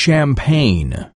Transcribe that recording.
champagne.